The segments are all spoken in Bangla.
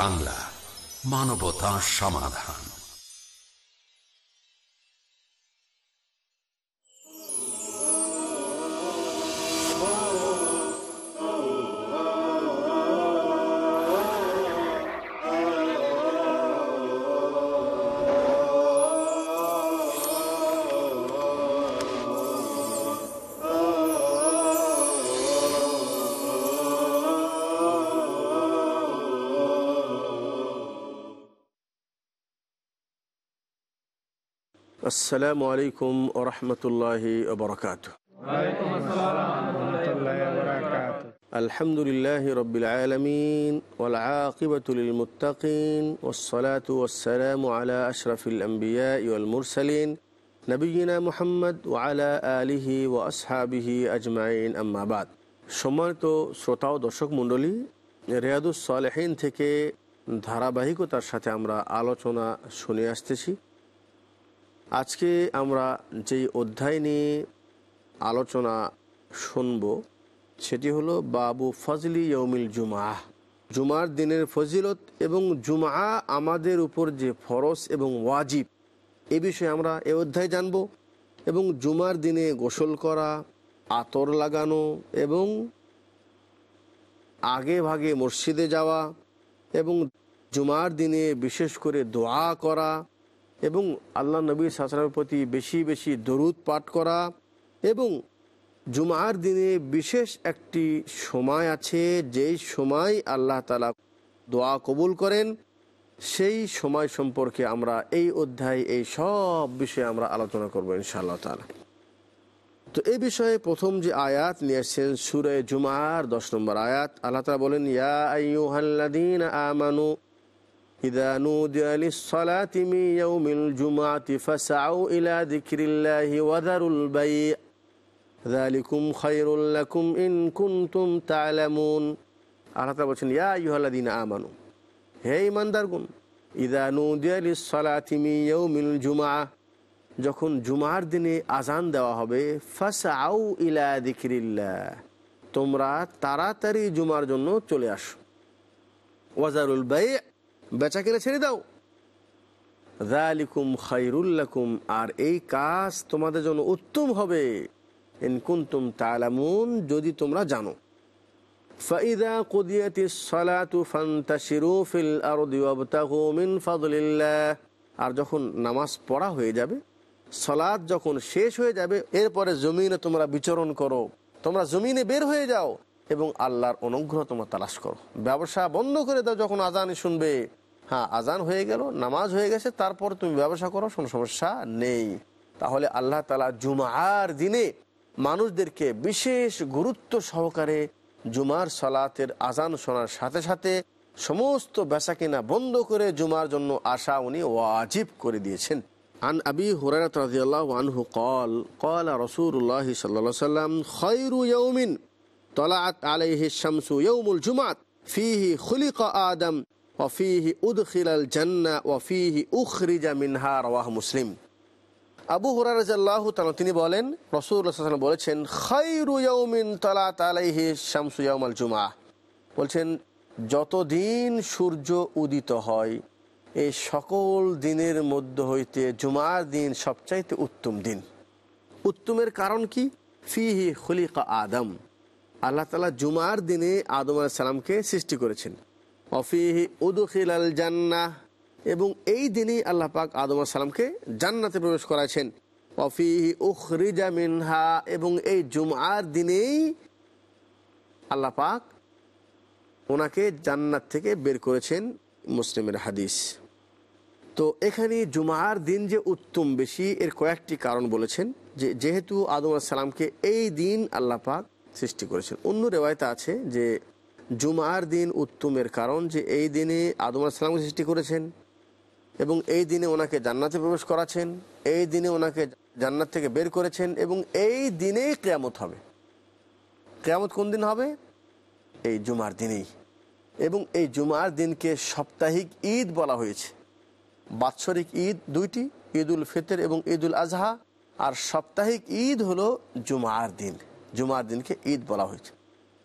বাংলা মানবতা সমাধান। আসসালামু আলাইকুম ও বরকাত আলহামদুলিল্লাহ রবিল আলমিন ওলাকিবতুল মুতাকিন ওসলাত ওসালাম আলা আশরাফিল আম্বিয়া ইউল মুরসালিন নবীনা মোহাম্মদ ওয়ালা আলিহি ও আসহাবিহি আজমাইন আম্মাবাদ সম্মানিত শ্রোতা ও দর্শক মণ্ডলী, রেয়াদুস থেকে ধারাবাহিকতার সাথে আমরা আলোচনা শুনে আসতেছি। আজকে আমরা যেই অধ্যায় নিয়ে আলোচনা শুনব, সেটি হলো বাবু ফজলি ইয়মিল জুমা জুমার দিনের ফজিলত এবং জুমা আমাদের উপর যে ফরস এবং ওয়াজিব, এ বিষয়ে আমরা এ অধ্যায় জানব এবং জুমার দিনে গোসল করা, আতর লাগানো এবং আগে ভাগে মসজিদে যাওয়া এবং জুমার দিনে বিশেষ করে দোয়া করা এবং আল্লাহ নবী সাসলামের প্রতি বেশি বেশি দরুদ পাঠ করা এবং জুমার দিনে বিশেষ একটি সময় আছে, যেই সময় আল্লাহ তালা দোয়া কবুল করেন। সেই সময় সম্পর্কে আমরা এই অধ্যায় এই সব বিষয়ে আমরা আলোচনা করব ইনশাআল্লাহ তালা তো এই বিষয়ে প্রথম যে আয়াত নিয়ে এসছেন সুরে জুমার দশ নম্বর আয়াত, আল্লাহ তালা বলেন, ইয়া আমানু إذا نودي للصلاة من يوم الجمعة فسعوا إلى ذكر الله وذروا البيع ذلكم خير لكم إن كنتم تعلمون আল্লাহ তালা বলছেন ইয়া ইউহাল্লাদিন আমানু হে ইমানদারগুন ইদা নুদিয়া লিসসালাতি মি ইয়াউমিল জুমআ যখন জুমার দিনে আজান দেওয়া হবে ফাসআউ ইলা যিকরিল্লাহ তোমরা তাড়াতাড়ি জুমার জন্য চলে আসো ওয়াজারুল বাই' বেচা কিনে ছেড়ে দাও রালিকুম খাইরুল্লাকুম আর এই কাজ তোমাদের জন্য উত্তম হবে ইনকুন্তুম তালামুন যদি তোমরা জানো فإذا قضيت الصلاة فانتشروا في الأرض وابتغوا من فضل الله আর যখন নামাজ পড়া হয়ে যাবে সলাদ যখন শেষ হয়ে যাবে এরপরে জমিনে তোমরা বিচরণ করো তোমরা জমিনে বের হয়ে যাও এবং আল্লাহর অনুগ্রহ তোমরা তালাশ করো ব্যবসা বন্ধ করে দাও যখন আজানি শুনবে হ্যাঁ আজান হয়ে গেল নামাজ হয়ে গেছে তারপর তুমি ব্যবসা করো কোনো সমস্যা নেই তাহলে আল্লাহ তালা জুমার দিনে মানুষদেরকে বিশেষ গুরুত্ব সহকারে জুমার সলাতের আজান শোনার সাথে সাথে সমস্ত বেচা কিনা বন্ধ করে জুমার জন্য আসা উনি ওয়াজিব করে দিয়েছেন عن أبي هريرة رضي الله عنه قال قال رسول الله صلى الله عليه وسلم خير يوم طلعت عليه الشمس يوم الجمعة فيه خلق آدم ওয়ফিহি উদখিলাল জান্না ওয়ফিহি উখরিজা মিনহার ওয়াহ মুসলিম। আবু হুরারাজাল্লাহ তালা তিনি বলেন রসুল্লাহাম বলেছেন খৈরুয়ৌমিন তালা তালাইহি শামসুয়ামাল জুমা বলছেন, যতদিন সূর্য উদিত হয় এই সকল দিনের মধ্য হইতে জুমার দিন সবচাইতে উত্তম দিন। উত্তমের কারণ কি? ফিহি খলিকা আদম। আল্লাহ তালা জুমার দিনে আদম আলাইসাল্লামকে সৃষ্টি করেছেন। অফিহি উদুখিল আল জান্নাহ। এবং এই দিনেই আল্লাহ পাক আদম সালামকে জান্নাতে প্রবেশ অফিহি উখরিজা মিনহা। এবং এই জুমার দিনেই আল্লাহ পাক ওনাকে জান্নাত থেকে বের করেছেন মুসলিমের হাদিস। তো এখানে জুমার দিন যে উত্তম বেশি, এর কয়েকটি কারণ বলেছেন যে যেহেতু আদম সালামকে এই দিন আল্লাহ পাক সৃষ্টি করেছেন। অন্য রেওয়ায়তা আছে যে জুমার দিন উত্তমের কারণ যে এই দিনে আদম সালামকে সৃষ্টি করেছেন এবং এই দিনে ওনাকে জান্নাতে প্রবেশ করাছেন এই দিনে ওনাকে জান্নাত থেকে বের করেছেন এবং এই দিনেই কেয়ামত হবে। কেয়ামত কোন দিন হবে? এই জুমার দিনেই। এবং এই জুমার দিনকে সাপ্তাহিক ঈদ বলা হয়েছে। বাৎসরিক ঈদ দুইটি ঈদ উল ফিতর এবং ঈদ উল আজহা। আর সাপ্তাহিক ঈদ হলো জুমার দিন। জুমার দিনকে ঈদ বলা হয়েছে।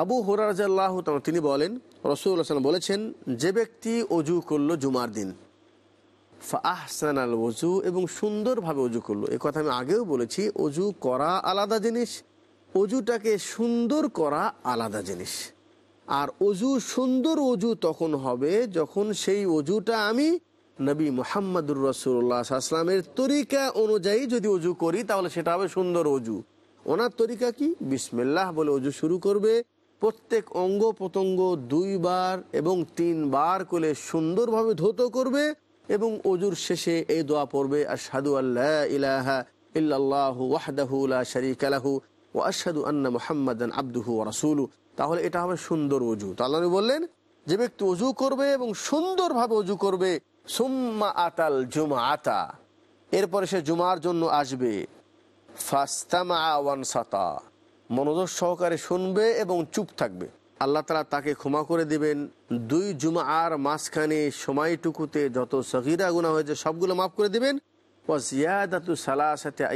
আবু হুরারাজাল্লাহ তিনি বলেন রসুল হাসান বলেছেন, যে ব্যক্তি অজু করল জুমার দিন আহসান আল অজু এবং সুন্দরভাবে অজু করল। এ কথা আমি আগেও বলেছি, অজু করা আলাদা জিনিস, অজুটাকে সুন্দর করা আলাদা জিনিস। আর অজু সুন্দর অজু তখন হবে যখন সেই অজুটা আমি নবী মোহাম্মদুর রসুল্লাহ আসলামের তরিকা অনুযায়ী যদি অজু করি, তাহলে সেটা হবে সুন্দর অজু। ওনার তরিকা কি? বিসমিল্লাহ বলে অজু শুরু করবে প্রত্যেক অঙ্গ প্রত্যঙ্গ দুইবার এবং তিনবার করে সুন্দরভাবে ধৌত করবে এবং অজুর শেষে এই দোয়া পড়বে, আশহাদু আল্লাহ ইলাহা ইল্লাল্লাহু ওয়াহদাহু লা শারীকা লাহু ওয়া আশহাদু আন্না মুহাম্মাদান আবদুহু ওয়া রাসূলুহু। তাহলে এটা হবে সুন্দর অজু। তো আল্লাহ বললেন, যে ব্যক্তি অজু করবে এবং সুন্দরভাবে অজু করবে, সুম্মা আতাল জুমা আতা এরপরে সে জুমার জন্য আসবে। ফাস্তামা ওয়ান সাতা মনোযোগ সহকারে শুনবে এবং চুপ থাকবে। আল্লাহ তালা তাকে ক্ষমা করে দিবেন। দুই জুমা আর মাঝখানে সময়টুকুতে যত সহিরা গুণা হয়েছে সবগুলো মাফ করে দিবেন।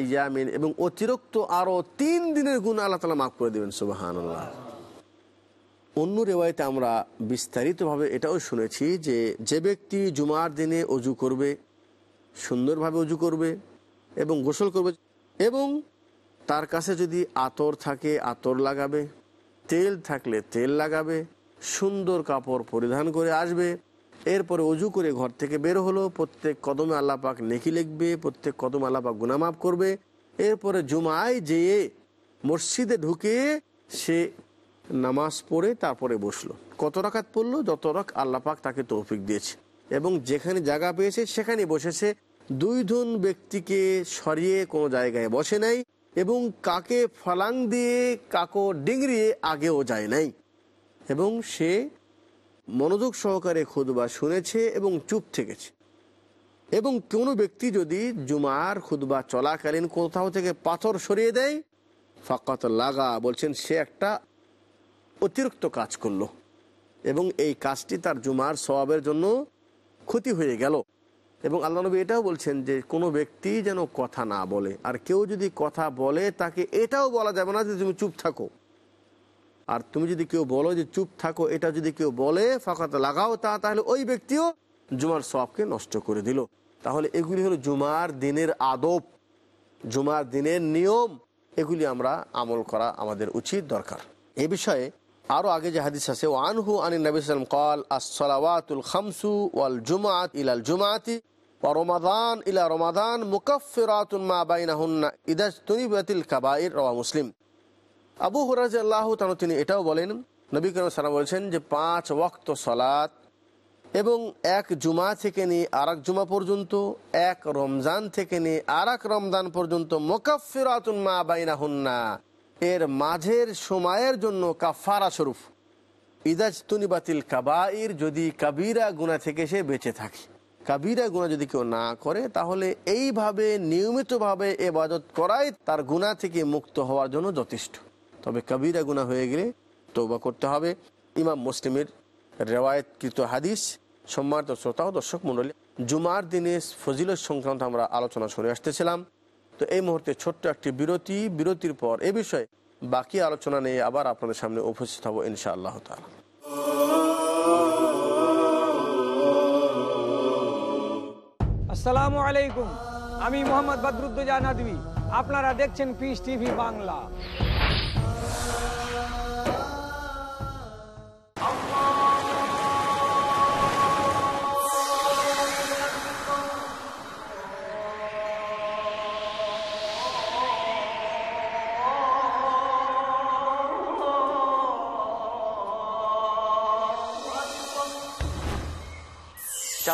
আয়ামিন এবং অতিরিক্ত আরও তিন দিনের গুণ আল্লাহ তালা মাফ করে দেবেন সুবাহান অন্য রেওয়ায়তে আমরা বিস্তারিতভাবে এটাও শুনেছি যে যে ব্যক্তি জুমার দিনে অজু করবে, সুন্দরভাবে অজু করবে এবং গোসল করবে এবং তার কাছে যদি আতর থাকে, আতর লাগাবে, তেল থাকলে তেল লাগাবে, সুন্দর কাপড় পরিধান করে আসবে, এরপরে অজু করে ঘর থেকে বের হলো, প্রত্যেক কদমে আল্লাপাক নেকি লিখবে, প্রত্যেক কদম আল্লাপাক গুনামাফ করবে, এরপরে জুমায় যেয়ে মসজিদে ঢুকে সে নামাজ পড়ে তারপরে বসল। কত রাখাত পড়ল? যত রাখ আল্লাপাক তাকে তৌফিক দিয়েছে। এবং যেখানে জায়গা পেয়েছে, সেখানে বসেছে। দুই ধুন ব্যক্তিকে সরিয়ে কোনো জায়গায় বসে নাই। এবং কাকে ফালাং দিয়ে কাকো ডিংরিয়ে আগেও যায় নাই। এবং সে মনোযোগ সহকারে খুদবা শুনেছে এবং চুপ থেকেছে। এবং কোনো ব্যক্তি যদি জুমার খুদবা চলাকালীন কোথাও থেকে পাথর সরিয়ে দেয়, ফাকাত লাগা, বলছেন সে একটা অতিরিক্ত কাজ করল। এবং এই কাজটি তার জুমার স্বভাবের জন্য ক্ষতি হয়ে গেল। এবং আল্লাহ নবী এটাও বলছেন যে কোনো ব্যক্তি যেন কথা না বলে। আর কেউ যদি কথা বলে, তাকে এটাও বলা যাবে না যে তুমি চুপ থাকো। আর তুমি যদি কেউ বলো যে চুপ থাকো, এটা যদি কেউ বলে, ফাঁকাত লাগাও তা, তাহলে ওই ব্যক্তিও জুমার সবকে নষ্ট করে দিল। তাহলে এগুলি হলো জুমার দিনের আদব, জুমার দিনের নিয়ম। এগুলি আমরা আমল করা আমাদের উচিত দরকার। এ বিষয়ে আরও আগে যে হাদিস আছে আনহু আনি নবী সাল্লাম কল, আসসালাওয়াতুল খামসু ওয়াল জুমাত ইলাল জুমাতি রমাদান ইলা রমাদান মুকাফফিরাতুন মা বাইনাহুন্না ইদা তুনিবাতিল কাবাইর রাওয়া মুসলিম। আবু হুরাজ আল্লাহ তিনি এটাও বলেন, নবী করিম সালাম বলেছেন যে পাঁচ ওয়াক্ত সলাত এবং এক জুমা থেকে নিয়ে আর জুমা পর্যন্ত, এক রমজান থেকে নিয়ে আর রমজান পর্যন্ত মোকাফিরাতুন মা বাইনা হুন্না এর মাঝের সময়ের জন্য কাফারা স্বরূপ। ইদাজ তুনিবাতিল কাবাইর, যদি কাবিরা গুণা থেকে সে বেঁচে থাকে। কাবিরা গুণা যদি কেউ না করে, তাহলে এইভাবে, নিয়মিতভাবে এবাদত করাই তার গুণা থেকে মুক্ত হওয়ার জন্য যথেষ্ট। তবে কবিরা গুণা হয়ে গেলে তৌবা করতে হবে। ইমাম মুসলিমের রেওয়ায়তকৃত হাদিস, সম্মানিত শ্রোতা ও দর্শক মণ্ডলী, জুমার দিনে ফজিলত সংক্রান্ত আমরা আলোচনা শুনে আসতেছিলাম। তো এই মুহূর্তে ছোট্ট একটি বিরতি, বিরতির পর এ বিষয়ে বাকি আলোচনা নিয়ে আবার আপনাদের সামনে উপস্থিত হব ইনশা আল্লাহ তালা আসসালামু আলাইকুম। আমি মোহাম্মদ বদরুদ্দোজা নদী আপনারা দেখছেন পিস টিভি বাংলা।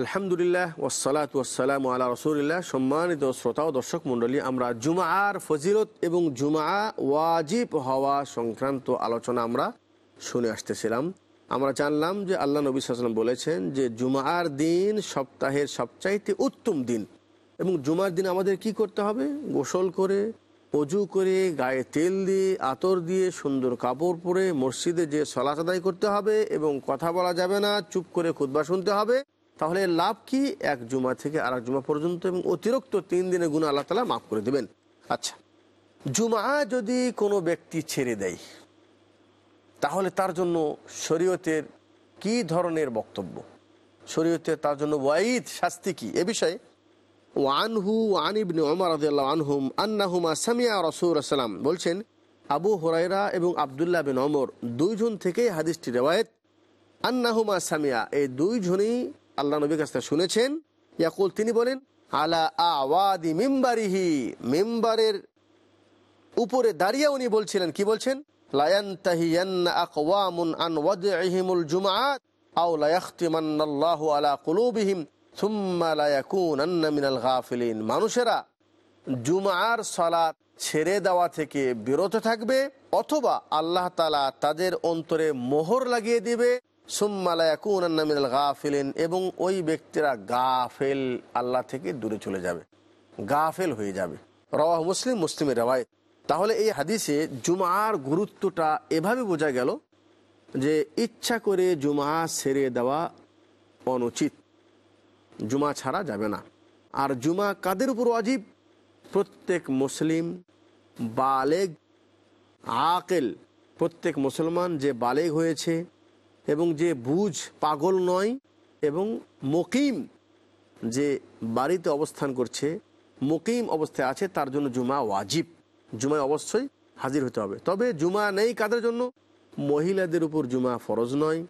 আলহামদুলিল্লাহ ওসালাত ওয়াসালাম আল্লাহ রসুলিল্লাহ। সম্মানিত শ্রোতা ও দর্শক মণ্ডলী, আমরা জুমার ফজিলত এবং জুমা ওয়াজিব হওয়া সংক্রান্ত আলোচনা আমরা শুনে আসতেছিলাম। আমরা জানলাম যে আল্লাহ নবী সাল্লাম বলেছেন যে জুমার দিন সপ্তাহের সবচাইতে উত্তম দিন। এবং জুমার দিন আমাদের কি করতে হবে? গোসল করে, অজু করে, গায়ে তেল দিয়ে, আতর দিয়ে, সুন্দর কাপড় পরে মসজিদে যে সলাচ আদায় করতে হবে এবং কথা বলা যাবে না, চুপ করে খুতবা শুনতে হবে। তাহলে লাভ কি? এক জুমা থেকে আর জুমা পর্যন্ত এবং অতিরিক্ত তিন দিনের গুণ আল্লাহ তালা মাফ করে দেবেন। আচ্ছা জুমা যদি কোনো ব্যক্তি ছেড়ে দেয়, তাহলে তার জন্য শরীয়তের কি ধরনের বক্তব্য? শরীয়তের তার জন্য ওয়াইদ শাস্তি কি? এ বিষয়ে। ওয়ানহু ওয়ান ওমর আনহুম আন্নাহুমা সামিয়া রাসূল সাল্লাম বলছেন, আবু হুরায়রা এবং আব্দুল্লাহ বিন ওমর দুইজন থেকেই হাদিসটি রেওয়ায়েত। আন্নাহুমা সামিয়া এই দুইজনই আল্লাহ নবীর কাছ থেকে শুনেছেন। ইয়াকুল, তিনি বলেন, আলা আওয়াদি মিম্বারিহি, মিম্বারের উপরে দাঁড়িয়ে উনি বলছিলেন, কি বলছেন? মানুষেরা জুমার সালাত ছেড়ে দেওয়া থেকে বিরত থাকবে, অথবা আল্লাহ তালা তাদের অন্তরে মোহর লাগিয়ে দিবে সুম্মালায়াকুনান্নামিনাল গাফিলিন, এবং ওই ব্যক্তিরা গাফেল আল্লাহ থেকে দূরে চলে যাবে, গাফেল হয়ে যাবে। রওয়াহ মুসলিম, মুসলিমের রেওয়ায় তাহলে এই হাদিসে জুমার গুরুত্বটা এভাবে বোঝা গেল যে ইচ্ছা করে জুমা সেরে দেওয়া অনুচিত। জুমা ছাড়া যাবে না। আর জুমা কাদের উপর অজীব প্রত্যেক মুসলিম বালেগ, আকেল। প্রত্যেক মুসলমান যে বালেগ হয়েছে এবং যে বুঝ পাগল নয় এবং মকিম যে বাড়িতে অবস্থান করছে, মকিম অবস্থায় আছে, তার জন্য জুমা ওয়াজিব। জুমায় অবশ্যই হাজির হতে হবে। তবে জুমা নেই কাদের জন্য? মহিলাদের উপর জুমা ফরজ নয়,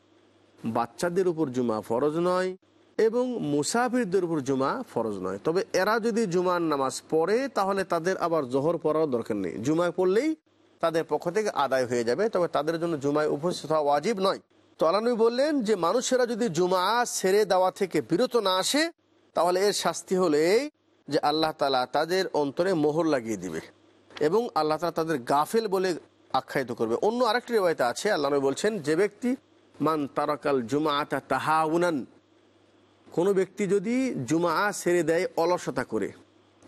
বাচ্চাদের উপর জুমা ফরজ নয় এবং মুসাফিরদের উপর জুমা ফরজ নয়। তবে এরা যদি জুমার নামাজ পড়ে, তাহলে তাদের আবার জোহর পড়ার দরকার নেই। জুমায় পড়লেই তাদের পক্ষ থেকে আদায় হয়ে যাবে, তবে তাদের জন্য জুমায় উপস্থিত হওয়া ওয়াজিব নয়। তো আলানবী বললেন যে, মানুষেরা যদি জুমা সেরে দেওয়া থেকে বিরত না আসে, তাহলে এর শাস্তি হলে যে, আল্লাহ তালা তাদের অন্তরে মোহর লাগিয়ে দিবে এবং আল্লাহ তালা তাদের গাফেল বলে আখ্যায়িত করবে। অন্য আরেকটি রেবায়তে আছে, আল্লাহ বলছেন, যে ব্যক্তি মান তারাকাল জুমা আতা তাহাউনান কোনো ব্যক্তি যদি জুমা ছেড়ে দেয় অলসতা করে,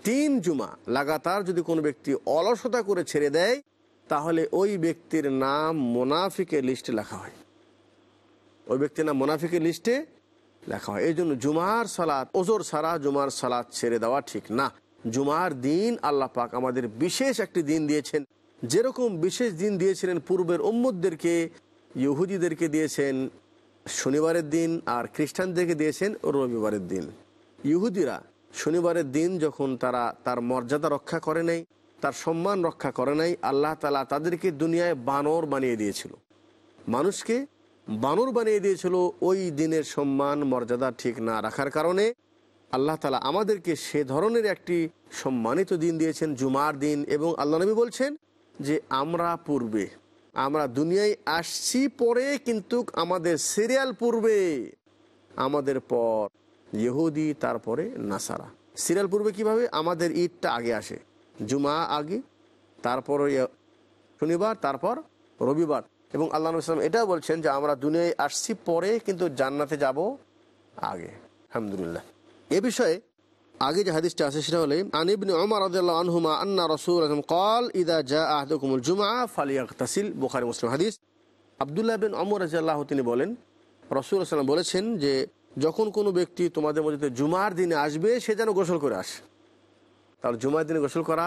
তিন জুমা লাগাতার যদি কোনো ব্যক্তি অলসতা করে ছেড়ে দেয়, তাহলে ওই ব্যক্তির নাম মোনাফিকের লিস্টে লেখা হয়। ওই ব্যক্তির নাম মোনাফিকের লিস্টে লেখা হয়। এই জন্য জুমার সালাত, ওজোর সারা জুমার সালাত ছেড়ে দেওয়া ঠিক না। জুমার দিন আল্লাহ পাক আমাদের বিশেষ একটি দিন দিয়েছেন। যেরকম বিশেষ দিন দিয়েছিলেন পূর্বের উম্মদদেরকে ইহুদিদেরকে দিয়েছেন শনিবারের দিন আর খ্রিস্টানদেরকে দিয়েছেন রবিবারের দিন। ইহুদিরা শনিবারের দিন যখন তারা তার মর্যাদা রক্ষা করে নাই, তার সম্মান রক্ষা করে নাই, আল্লাহ তালা তাদেরকে দুনিয়ায় বানর বানিয়ে দিয়েছিল। মানুষকে বানর বানিয়ে দিয়েছিল ওই দিনের সম্মান, মর্যাদা ঠিক না রাখার কারণে। আল্লাহ তালা আমাদেরকে সে ধরনের একটি সম্মানিত দিন দিয়েছেন, জুমার দিন, এবং আল্লাহ নবী বলছেন যে, আমরা পূর্বে, আমরা দুনিয়ায় আসছি পরে কিন্তু আমাদের সিরিয়াল পূর্বে, আমাদের পর ইহুদি, তারপরে নাসারা। সিরিয়াল পূর্বে কীভাবে? আমাদের ঈদটা আগে আসে, জুমা আগে, তারপর ইয়ে- শনিবার, তারপর রবিবার। এবং আল্লাহ নবী সাল্লাম এটাও বলছেন যে আমরা দুনিয়ায় আসছি পরে, কিন্তু জান্নাতে যাব আগে। আলহামদুলিল্লাহ। এ বিষয়ে আগে যে হাদিসটা আছে সেটা হলে আনিবনে অমর আনহুমা আন্না রাসূল কল ইদা জা আহদুকুমুল জুমআ ফালিয়াগতাসিল। বুখারী মুসলিম হাদিস। আব্দুল্লাহ বিন অমর রাজিয়াল্লাহ তিনি বলেন রসুল সাল্লাম বলেছেন যে, যখন কোনো ব্যক্তি তোমাদের মধ্যে জুমার দিনে আসবে, সে যেন গোসল করে আসে। তাহলে জুমার দিনে গোসল করা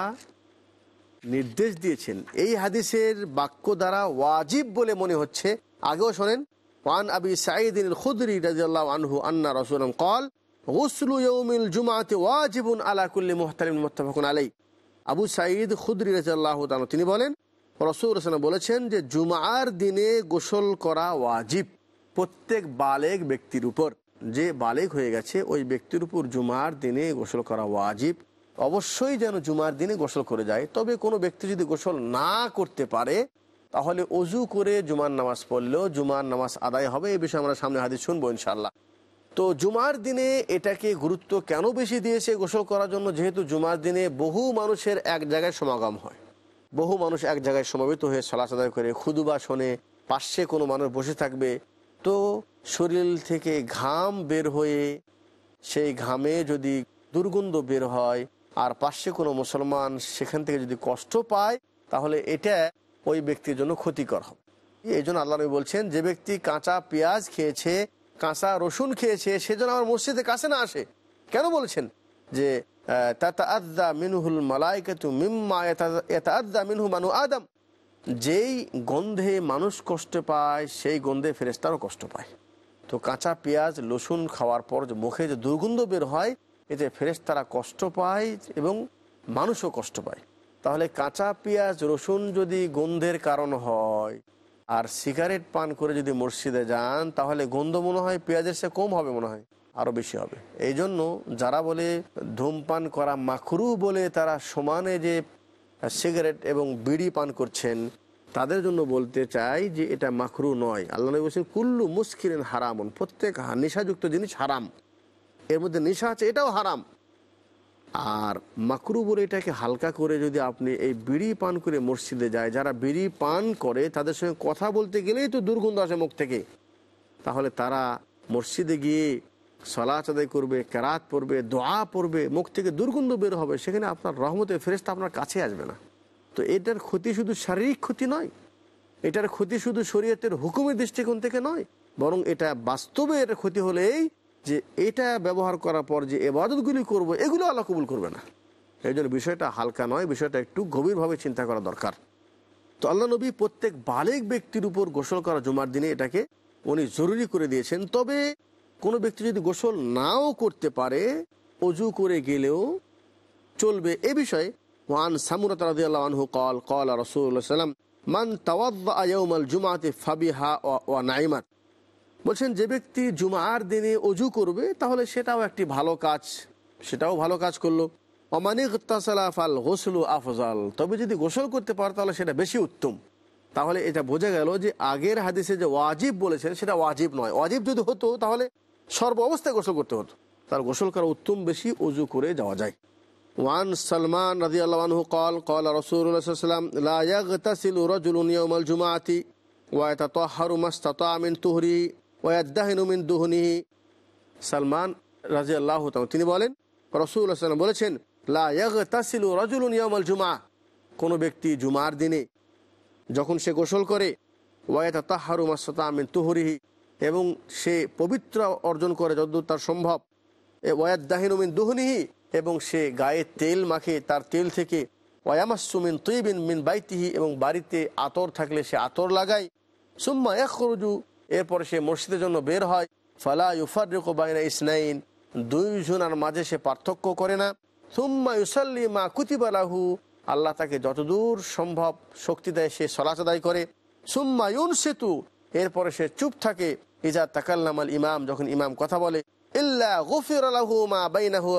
নির্দেশ দিয়েছেন। এই হাদিসের বাক্য দ্বারা ওয়াজিব বলে মনে হচ্ছে। আগেও শোনেন, ওয়ান আবি সাঈদিন খুদরি রাজিয়াল্লাহ আনহু আন্না রসুলাম কল গুসলু ইয়ৌমিল জুমাতে ওয়াজিবুন আলা কুল্লি মুহতালিম মুত্তাফাকুন আলাই আবু সাঈদ খুদরি রাজিয়াল্লাহ তাআলা, তিনি বলেন, রসুল রসুল বলেছেন যে, জুমার দিনে গোসল করা ওয়াজিব প্রত্যেক বালেগ ব্যক্তির উপর। যে বালেগ হয়ে গেছে, ওই ব্যক্তির উপর জুমার দিনে গোসল করা ওয়াজিব অবশ্যই যেন জুমার দিনে গোসল করে যায়। তবে কোনো ব্যক্তি যদি গোসল না করতে পারে, তাহলে অজু করে জুমার নামাজ পড়লেও জুমার নামাজ আদায় হবে এই বিষয়ে আমরা সামনে হাদিস শুনব ইনশাল্লাহ তো জুমার দিনে এটাকে গুরুত্ব কেন বেশি দিয়েছে গোসল করার জন্য? যেহেতু জুমার দিনে বহু মানুষের এক জায়গায় সমাগম হয়। বহু মানুষ এক জায়গায় সমবেত হয়ে সলাচ আদায় করে খুদুবা শোনে, পাশে কোনো মানুষ বসে থাকবে। তো শরীর থেকে ঘাম বের হয়ে, সেই ঘামে যদি দুর্গন্ধ বের হয় আর পাশে কোনো মুসলমান সেখান থেকে যদি কষ্ট পায়, তাহলে এটা ওই ব্যক্তির জন্য ক্ষতিকর হবে। এই জন্য আল্লাহ নবী বলছেন, যে ব্যক্তি কাঁচা পেঁয়াজ খেয়েছে, কাঁচা রসুন খেয়েছে সেজন্য আমার মসজিদে কাছে না আসে। কেন বলছেন? যে মিনহুল মালাইকাতু মিম্মা এতা আদম। যেই গন্ধে মানুষ কষ্ট পায়, সেই গন্ধে ফেরেস্তারও কষ্ট পায়। তো কাঁচা পেঁয়াজ লসুন খাওয়ার পর মুখে যে দুর্গন্ধ বের হয় এতে ফেরেস তারা কষ্ট পায় এবং মানুষও কষ্ট পায়। তাহলে কাঁচা পেঁয়াজ, রসুন যদি গন্ধের কারণ হয় আর সিগারেট পান করে যদি মসজিদে যান, তাহলে গন্ধ মনে হয় পেঁয়াজের সে কম হবে মনে হয়, আরও বেশি হবে। এই জন্য যারা বলে ধূমপান করা মাখরু বলে তারা সমানে যে সিগারেট এবং বিড়ি পান করছেন, তাদের জন্য বলতে চাই যে এটা মাখরু নয়। আল্লাহ বলছেন, কুল্লু মুস্কিরেন হারামন। প্রত্যেক নেশাযুক্ত জিনিস হারাম। এর মধ্যে নেশা আছে, এটাও হারাম। আর মাকরু বলে এটাকে হালকা করে যদি আপনি এই বিড়ি পান করে মসজিদে যায়, যারা বিড়ি পান করে তাদের সঙ্গে কথা বলতে গেলেই তো দুর্গন্ধ আসে মুখ থেকে। তাহলে তারা মসজিদে গিয়ে সলাচ আদায় করবে, কেরাত পড়বে, দোয়া পড়বে, মুখ থেকে দুর্গন্ধ বের হবে, সেখানে আপনার রহমতে ফেরেস্তা আপনার কাছে আসবে না। তো এটার ক্ষতি শুধু শারীরিক ক্ষতি নয়, এটার ক্ষতি শুধু শরীয়তের হুকুমের দৃষ্টিকোণ থেকে নয়, বরং এটা বাস্তবে এটার ক্ষতি হলেই যে এটা ব্যবহার করার পর যে এবাদতগুলি করব, এগুলো আল্লাহ কবুল করবে না। এই জন্য বিষয়টা হালকা নয়, বিষয়টা একটু গভীরভাবে চিন্তা করা দরকার। তো আল্লাহ নবী প্রত্যেক বালেক ব্যক্তির উপর গোসল করা জুমার দিনে এটাকে উনি জরুরি করে দিয়েছেন। তবে কোনো ব্যক্তি যদি গোসল নাও করতে পারে, অজু করে গেলেও চলবে। এ বিষয়ে ওয়ান সামুরাত রাদিয়াল্লাহু আনহু কল কল রসুল্লাহ সাল্লাম মান তাওয়াদ্দা ইয়াউমাল জুমআতি ফাবিহা ওয়া নাইমাত বলছেন, যে ব্যক্তি জুমার দিনে অজু করবে, তাহলে সেটাও একটি ভালো কাজ। সেটাও ভালো কাজ করল। অমানিক তাসালাফাল গোসলু আফজাল। তবে যদি গোসল করতে পারে, তাহলে সেটা বেশি উত্তম। তাহলে এটা বোঝা গেল যে আগের হাদিসে যে ওয়াজিব বলেছেন, সেটা ওয়াজিব নয়। ওয়াজিব যদি হতো, তাহলে সর্ব অবস্থায় গোসল করতে হতো। তার গোসল করা উত্তম, বেশি অজু করে যাওয়া যায়। ওয়ান সালমান রাজি আল্লাহ কল কল রসুল্লাহাম লা ইয়াগতাসিলু রাজুলুন ইয়াউমাল জুমাআতি ওয়া ইয়াতাতাহহারু মাস্তাতা মিন তুহরি। ওয়াদ্দাহিনু মিন দুহনিহি। সালমান রাজি আল্লাহ তিনি বলেন সাল্লাম বলেছেন, লা ইয়াগতাসিলু রাজুলুন ইয়াউমাল জুমআ কোনো ব্যক্তি জুমার দিনে যখন সে গোসল করে ওয়াইতা তাহারু মাস্তা আমিন তুহরিহি, এবং সে পবিত্র অর্জন করে যদ্দূর তার সম্ভব, এ ওয়াদ দাহিনুমিন দুহনিহি, এবং সে গায়ে তেল মাখে তার তেল থেকে ওয়ামাসুমিন তুইবিন মিন বাইতিহি, এবং বাড়িতে আতর থাকলে সে আতর লাগায়, সুম্মা এক খরুজু এরপরে সে মসজিদের জন্য বের হয়। ফালা ইউফারিক বাইনা ইসনাইন দুইজনার মাঝে সে পার্থক্য করে না। সুম্মা ইউসাল্লি মা কুতিবালাহু আল্লাহ তাকে যতদূর সম্ভব শক্তি দেয়, সে সলাচ আদায় করে। সুম্মা ইউন সেতু এরপরে সে চুপ থাকে। ইজা তাকাল্লাম আল ইমাম, যখন ইমাম কথা বলে, ইল্লা গফির আলাহু মা বাইনাহু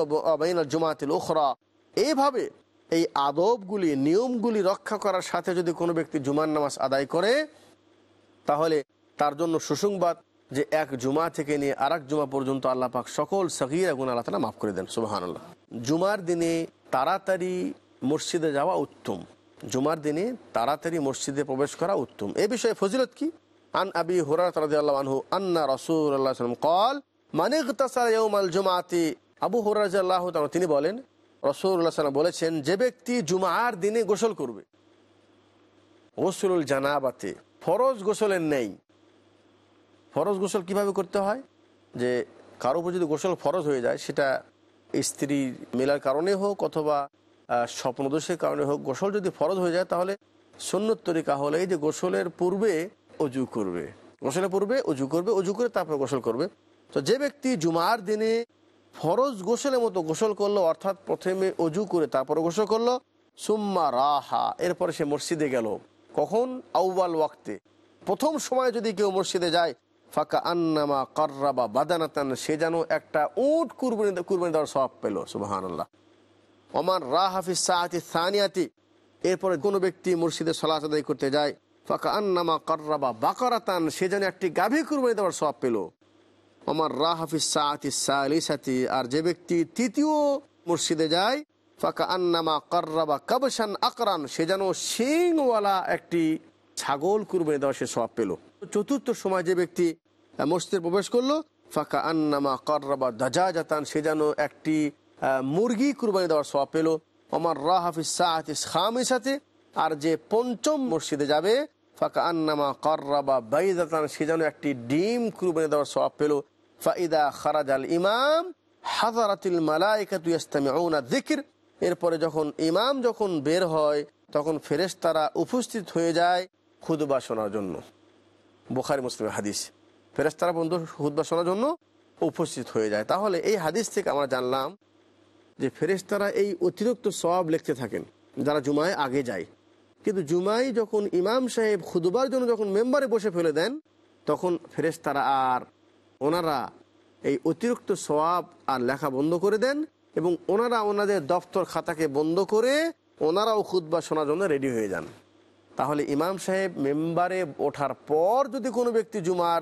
বাইনাল জুমাতিল উখরা। এইভাবে এই আদবগুলি, নিয়মগুলি রক্ষা করার সাথে যদি কোনো ব্যক্তি জুমার নামাজ আদায় করে, তাহলে তার জন্য সুসংবাদ যে এক জুমা থেকে নিয়ে আর এক জুমা পর্যন্ত আল্লাপাক সকল সকিরা গুণ আল্লাহ তালা মাফ করে দেন সুবাহান্লাহ জুমার দিনে তাড়াতাড়ি মসজিদে যাওয়া উত্তম। জুমার দিনে তাড়াতাড়ি মসজিদে প্রবেশ করা উত্তম। এ বিষয়ে ফজিলত কি? আন আবি হুরাত আন্না রাসূলুল্লাহ কল মানিক ইগতাসাল ইয়াউমাল আবু হুরাহ তিনি বলেন রসুল্লাহ সাল্লাম বলেছেন, যে ব্যক্তি জুমার দিনে গোসল করবে, গোসলুল জানাবাতে ফরজ গোসলের নেই ফরজ গোসল কীভাবে করতে হয়? যে কারও উপর যদি গোসল ফরজ হয়ে যায়, সেটা স্ত্রীর মেলার কারণে হোক অথবা স্বপ্নদোষের কারণে হোক, গোসল যদি ফরজ হয়ে যায়, তাহলে সন্ন্যত তরিকা হলে যে গোসলের পূর্বে অজু করবে। গোসলের পূর্বে অজু করবে, অজু করে তারপর গোসল করবে। তো যে ব্যক্তি জুমার দিনে ফরজ গোসলের মতো গোসল করল, অর্থাৎ প্রথমে অজু করে তারপরে গোসল করল, সুম্মা রাহা, এরপরে সে মসজিদে গেল। কখন? আউবাল ওয়াক্তে। প্রথম সময় যদি কেউ মসজিদে যায় ফাঁকা আন্নামা কর্রাবা বাদানাতান, সে যেন একটা উট কুরবানি কুরবানি দেওয়ার সব পেল সুবাহান আল্লাহ ওমান রা হাফিজ সাহাতি সানিয়াতি, এরপরে কোনো ব্যক্তি মুর্শিদে সলাচ আদায় করতে যায়, ফাঁকা আন্নামা কর্রাবা বাকারাতান, সে যেন একটি গাভী কুরবানি দেওয়ার সব পেল। আমার রা হাফিজ সাহাতি সালিসাতি, আর যে ব্যক্তি তৃতীয় মসজিদে যায়, ফাঁকা আন্নামা কর্রাবা কাবসান আকরান, সে যেন শিংওয়ালা একটি ছাগল কুরবানি দেওয়া সে সব পেল। চতুর্থ সময় যে ব্যক্তি মসজিদে প্রবেশ করল। ফাঁকা আন্নামা কর্রাবা দাজা জাতান সে যেন একটি মুরগি কুরবানি দেওয়ার সব পেল। আমার রা হাফিজ সাহাতি খামিসাতে, আর যে পঞ্চম মসজিদে যাবে, ফাঁকা আন্নামা কর্রাবা বাইদাতান, সে যেন একটি ডিম কুরবানি দেওয়ার সব পেল। ফাইদা খারাজ আল ইমাম হাজারাতিল মালাইকাতু ইয়াস্তামিউনা যিকর। এরপরে যখন ইমাম যখন বের হয়, তখন ফেরেশতারা উপস্থিত হয়ে যায় খুদবা শোনার জন্য। বুখারি মুসলিম হাদিস। ফেরেশতারা বন্ধু খুদবা শোনার জন্য উপস্থিত হয়ে যায়। তাহলে এই হাদিস থেকে আমরা জানলাম যে ফেরেশতারা এই অতিরিক্ত সব লিখতে থাকেন, যারা জুমায় আগে যায়। কিন্তু জুমাই যখন ইমাম সাহেব খুদবার জন্য যখন মেম্বারে বসে ফেলে দেন, তখন ফেরেশতারা আর ওনারা এই অতিরিক্ত সওয়াব আর লেখা বন্ধ করে দেন এবং ওনারা ওনাদের দফতর খাতাকে বন্ধ করে ওনারাও খুদবা শোনার জন্য রেডি হয়ে যান। তাহলে ইমাম সাহেব মেম্বারে ওঠার পর যদি কোনো ব্যক্তি জুমার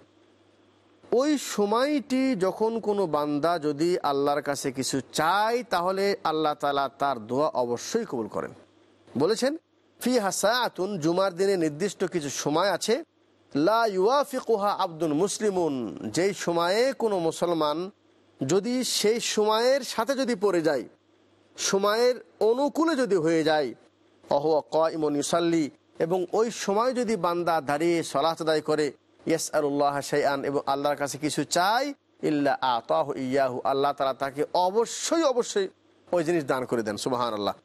ওই সময়টি যখন কোনো বান্দা যদি আল্লাহর কাছে কিছু চায়, তাহলে আল্লাহ তালা তার দোয়া অবশ্যই কবুল করেন। বলেছেন ফি হাসা আতুন জুমার দিনে নির্দিষ্ট কিছু সময় আছে। লা ইউয়াফিকুহা আব্দুল মুসলিমুন, যেই সময়ে কোনো মুসলমান যদি সেই সময়ের সাথে যদি পড়ে যায়, সময়ের অনুকূলে যদি হয়ে যায় অহ কমন ইউসাল্লি, এবং ওই সময় যদি বান্দা দাঁড়িয়ে আদায় করে ইয়াস আল্লাহ সাইয়ান এবং আল্লাহর কাছে কিছু চাই, ইল্লা আতাহ ইয়াহু, আল্লাহ তালা তাকে অবশ্যই অবশ্যই ওই জিনিস দান করে দেন সুবাহান আল্লাহ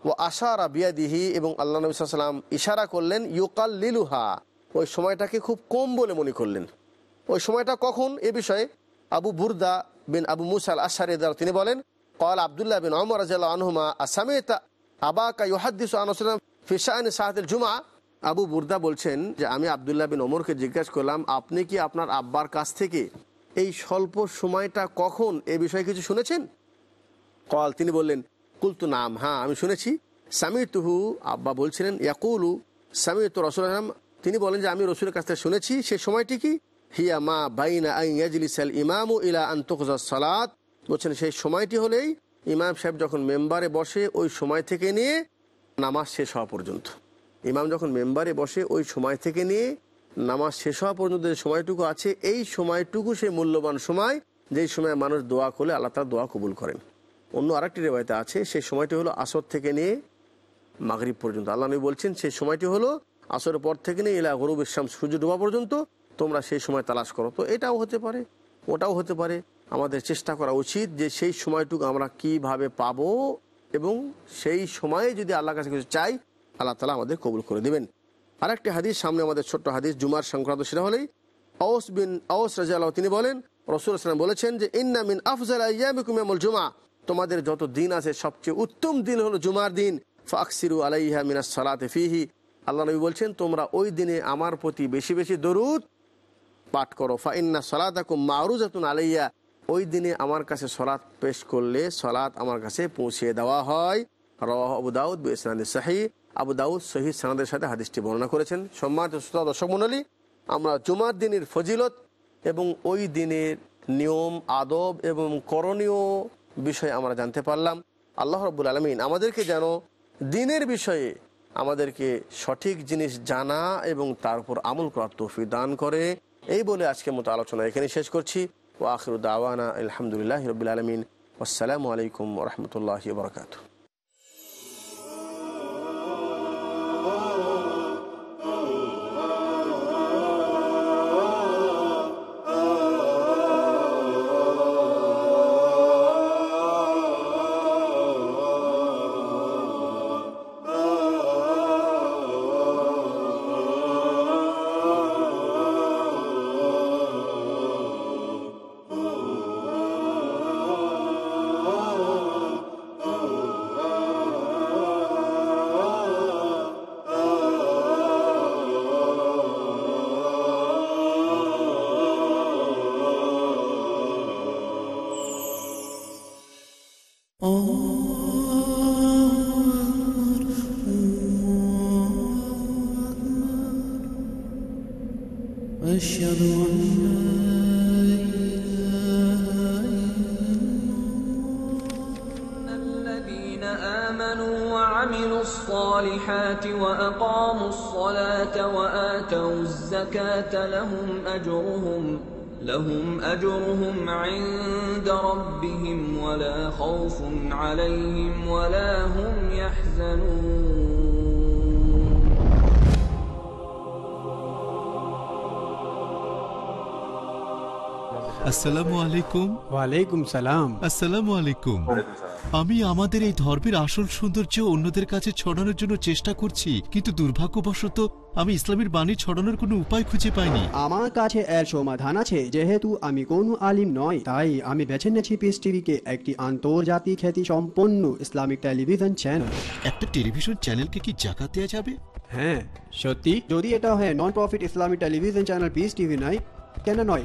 ও আশারা বিয়াদিহি, এবং আল্লাহ নবী সাল্লাম ইশারা করলেন ইউকাল লিলুহা ওই সময়টাকে খুব কম বলে মনে করলেন। ওই সময়টা কখন? এ বিষয়ে আবু বুরদা বিন আবু মুসাল আশারিদার তিনি বলেন কল আবদুল্লাহ বিন অমর রাজা আনহুমা আসামে আবাকা ইহাদিস আনসালাম ফিসায়ন সাহাদুল জুমা আবু বুর্দা বলছেন যে, আমি আবদুল্লাহ বিন ওমরকে জিজ্ঞাসা করলাম, আপনি কি আপনার আব্বার কাছ থেকে এই স্বল্প সময়টা কখন এ বিষয়ে কিছু শুনেছেন? কল, তিনি বললেন, কুলতু নাম হ্যাঁ আমি শুনেছি। স্বামী তুহু আব্বা বলছিলেন, ইয়াকুলু সামি তো রসুল তিনি বলেন যে, আমি রসুলের কাছ থেকে শুনেছি, সে সময়টি কি? হিয়া মা বাইনা ইমাম ইমামু ইলা আন্তকজা সালাত, বলছেন, সেই সময়টি হলেই ইমাম সাহেব যখন মেম্বারে বসে, ওই সময় থেকে নিয়ে নামাজ শেষ হওয়া পর্যন্ত। ইমাম যখন মেম্বারে বসে, ওই সময় থেকে নিয়ে নামাজ শেষ হওয়া পর্যন্ত যে সময়টুকু আছে, এই সময়টুকু সেই মূল্যবান সময়, যেই সময় মানুষ দোয়া করলে আল্লাহ তার দোয়া কবুল করেন। অন্য আরেকটি রেবায়তে আছে, সেই সময়টি হলো আসর থেকে নিয়ে মাগরিব পর্যন্ত। আল্লাহ নবী বলছেন, সেই সময়টি হলো আসরের পর থেকে নিয়ে এলা গরুব ইসলাম সূর্য ডোবা পর্যন্ত তোমরা সেই সময় তালাশ করো। তো এটাও হতে পারে, ওটাও হতে পারে। আমাদের চেষ্টা করা উচিত যে সেই সময়টুকু আমরা কীভাবে পাবো এবং সেই সময়ে যদি আল্লাহর কাছে কিছু চাই আল্লাহ তালা আমাদের কবুল করে দেবেন। আরেকটি হাদিস সামনে আমাদের ছোট্ট হাদিস জুমার সংক্রান্ত সেটা হলেই আউস বিন আউস রাজা তিনি বলেন, রসুল ইসলাম বলেছেন যে, ইন্না মিন আফজাল আয়ামিকুমিয়ামুল জুমা তোমাদের যত দিন আছে, সবচেয়ে উত্তম দিন হলো জুমার দিন। ফাকসিরু আলাইহা মিনাস সালাতে ফিহি। আল্লাহ নবী বলছেন, তোমরা ওই দিনে আমার প্রতি বেশি বেশি দরুদ পাঠ করো। ফাইন্না সলাতাকুম মারুজাতুন আলাইয়া ওই দিনে আমার কাছে সলাৎ পেশ করলে সলাৎ আমার কাছে পৌঁছে দেওয়া হয়। রওয়াহ আবু দাউদ ইসনাদ সাহি আবু দাউদ সহি সানাদের সাথে হাদিসটি বর্ণনা করেছেন। সম্মানিত শ্রোতা, দর্শক মণ্ডলী, আমরা জুমার দিনের ফজিলত এবং ওই দিনের নিয়ম, আদব এবং করণীয় বিষয়ে আমরা জানতে পারলাম। আল্লাহ রব্বুল আলমিন আমাদেরকে যেন দিনের বিষয়ে আমাদেরকে সঠিক জিনিস জানা এবং তার উপর আমল করার তৌফি দান করে। এই বলে আজকের মতো আলোচনা এখানে শেষ করছি। ও আখরু দাওয়ানা আলহামদুলিল্লাহ রবিল আলমিন। আসসালামু আলাইকুম রহমতুল্লাহ বরকাত لهم أجرهم عند ربهم ولا خوف عليهم ولا هم يحزنون আসসালামু আলাইকুম ওয়ালাইকুম সালাম আসসালামু আলাইকুম আমি আমাদের এই ধর্মের আসল সৌন্দর্য অন্যদের কাছে ছড়ানোর জন্য চেষ্টা করছি কিন্তু দুর্ভাগ্যবশত আমি ইসলামের বাণী ছড়ানোর কোনো উপায় খুঁজে পাইনি। আমার কাছে এর সমাধান আছে যেহেতু আমি কোনো আলিম নয় তাই আমি বেছে নিয়েছি পিস টিভিকে একটি আন্তর্জাতিক খ্যাতি সম্পন্ন ইসলামিক টেলিভিশন চ্যানেল। একটা টেলিভিশন চ্যানেলকে কি জাকাত দেওয়া যাবে? হ্যাঁ সত্যি? যদি এটা হয় non profit Islamic television channel Peace TV নয় কেন নয়?